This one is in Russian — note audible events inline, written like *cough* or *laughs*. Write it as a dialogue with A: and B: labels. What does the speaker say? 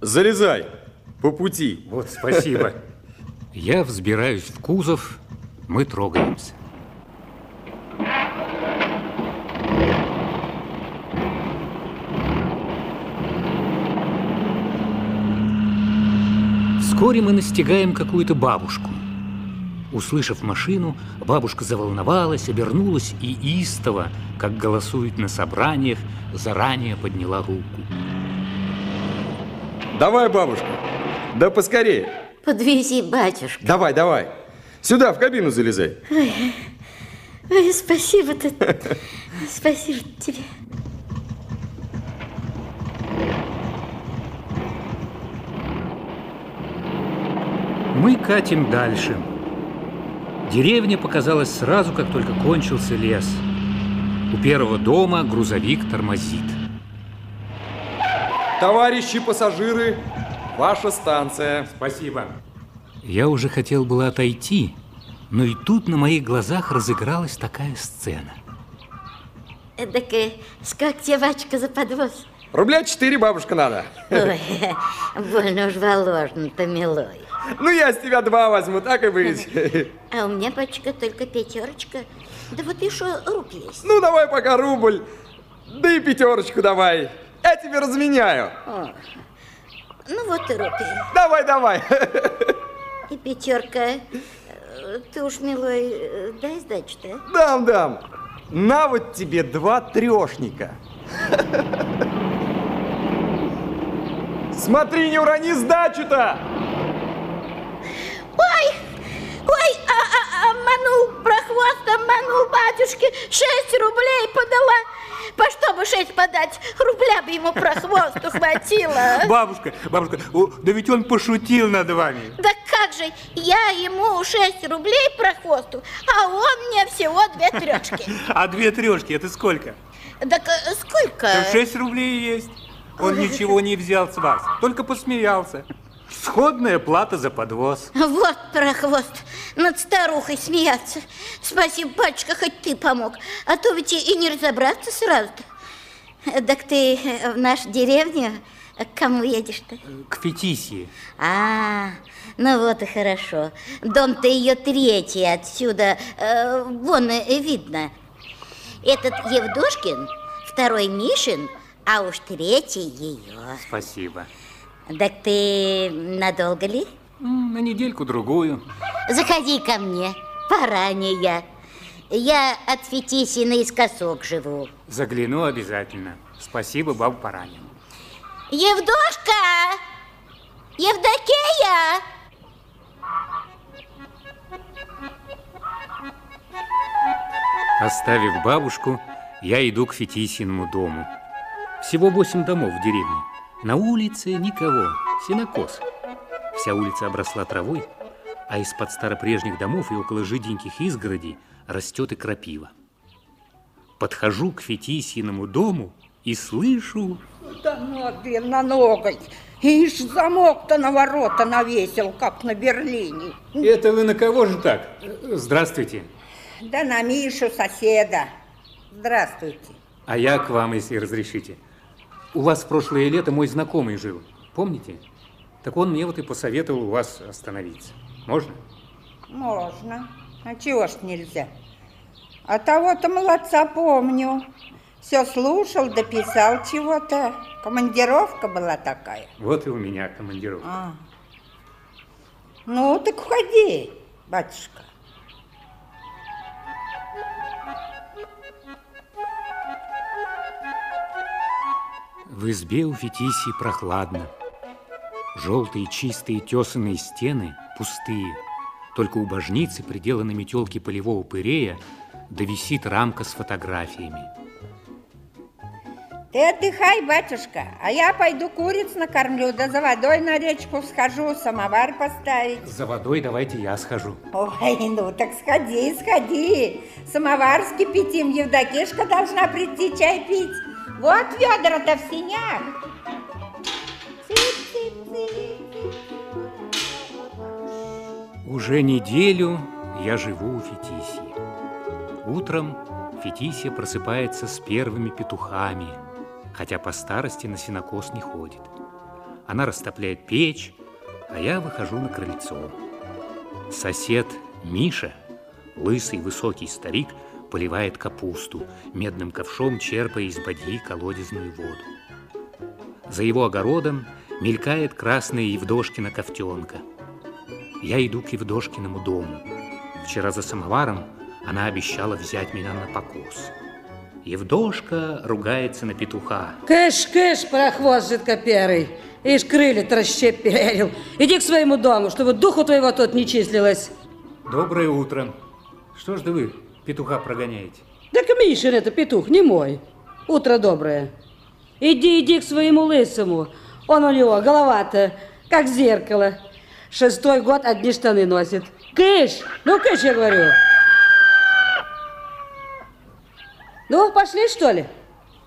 A: Залезай по пути.
B: Вот, спасибо. Я взбираюсь в кузов, мы трогаемся. Вскоре мы настигаем какую-то бабушку. Услышав машину, бабушка заволновалась, обернулась и истово, как голосует на собраниях, заранее подняла руку.
A: Давай, бабушка, да поскорее.
C: Подвези, батюшка.
A: Давай, давай. Сюда, в кабину залезай.
C: Ой, ой спасибо ты. Спасибо тебе.
B: Мы катим дальше. Деревня показалась сразу, как только кончился лес. У первого дома грузовик тормозит.
A: Товарищи пассажиры, ваша станция.
B: Спасибо. Я уже хотел было отойти, но и тут на моих глазах разыгралась такая сцена.
C: Так э, сколько тебе, батюшка, за подвоз?
A: Рубля четыре, бабушка, надо.
C: Ой, *laughs* больно уж воложно-то, милой.
A: Ну, я с тебя два возьму, так и быть. *laughs*
C: А у меня, батюшка, только пятерочка. Да вот что, рук есть.
A: Ну, давай пока рубль. Да и пятерочку давай. Я тебе разменяю.
C: О, ну вот и руки.
A: Давай, давай.
C: И пятерка. Ты уж, милой, дай сдачу-то. а?
A: Дам, дам. На вот тебе два трешника. Смотри, не урони сдачу-то!
C: Ой, ой, а, а, обманул, прохвост обманул батюшки, шесть рублей подала. Шесть подать? Рубля бы ему прохвосту хватило.
B: Бабушка, бабушка, о, да ведь он пошутил над вами.
C: Да как же, я ему шесть рублей прохвосту, а он мне всего две трешки. *laughs*
B: А две трешки это сколько?
C: Так э, сколько?
B: Шесть рублей есть. Он ничего не взял с вас, только посмеялся. Сходная плата за подвоз.
C: Вот прохвост, над старухой смеяться. Спасибо, батюшка, хоть ты помог. А то ведь и не разобраться сразу-то. Так ты в нашу деревню к кому едешь-то?
B: К Фетисии.
C: А, ну вот и хорошо. Дом-то ее третий отсюда, э, вон э, видно. Этот Евдошкин, второй Мишин, а уж третий ее.
B: Спасибо.
C: Так ты надолго ли?
B: На недельку-другую.
C: Заходи ко мне, поранее. Я от Фетисии наискосок живу.
B: Загляну обязательно. Спасибо, бабу Паранин.
C: Евдошка! Евдокея!
B: Оставив бабушку, я иду к Фетисиному дому. Всего восемь домов в деревне. На улице никого, сенокос. Вся улица обросла травой, а из-под старопрежних домов и около жиденьких изгородей растет и крапива. Подхожу к Фетисиному дому и слышу...
D: Да ну, длинноногой. Ишь, замок-то на ворота навесил, как на Берлине.
B: Это вы на кого же так? Здравствуйте.
D: Да на Мишу соседа. Здравствуйте.
B: А я к вам, если разрешите. У вас в прошлое лето мой знакомый жил, помните? Так он мне вот и посоветовал у вас остановиться. Можно?
D: Можно. А чего ж нельзя? А того-то молодца помню. Все слушал, дописал чего-то. Командировка была такая.
B: Вот и у меня командировка.
D: А. Ну, так входи, батюшка.
B: В избе у Фетисии прохладно. Желтые чистые тесаные стены пустые. Только у божницы, приделаны метелки полевого пырея, да висит рамка с фотографиями.
D: Ты отдыхай, батюшка, а я пойду куриц накормлю, да за водой на речку схожу, самовар поставить.
B: За водой давайте я схожу.
D: Ой, ну так сходи, сходи. Самовар скипятим, Евдокишка должна прийти чай пить. Вот ведра-то в синях.
B: Уже неделю я живу у Фетисии. Утром Фетисия просыпается с первыми петухами, хотя по старости на сенокос не ходит. Она растопляет печь, а я выхожу на крыльцо. Сосед Миша, лысый высокий старик, поливает капусту, медным ковшом черпая из бадьи колодезную воду. За его огородом мелькает красная Евдошкина ковтенка. Я иду к Евдошкиному дому. Вчера за самоваром она обещала взять меня на покос. Евдошка ругается на петуха.
E: Кыш, кыш, парохвост жидкоперый. Ишь, крылья расщеперил. Иди к своему дому, чтобы духу твоего тут не числилось.
B: Доброе утро. Что ж да вы петуха прогоняете?
E: Так Мишин это петух, не мой. Утро доброе. Иди, иди к своему лысому. Он у него голова-то, как зеркало. Шестой год одни штаны носит. Кыш! Ну, кыш, я говорю. Ну, пошли, что ли?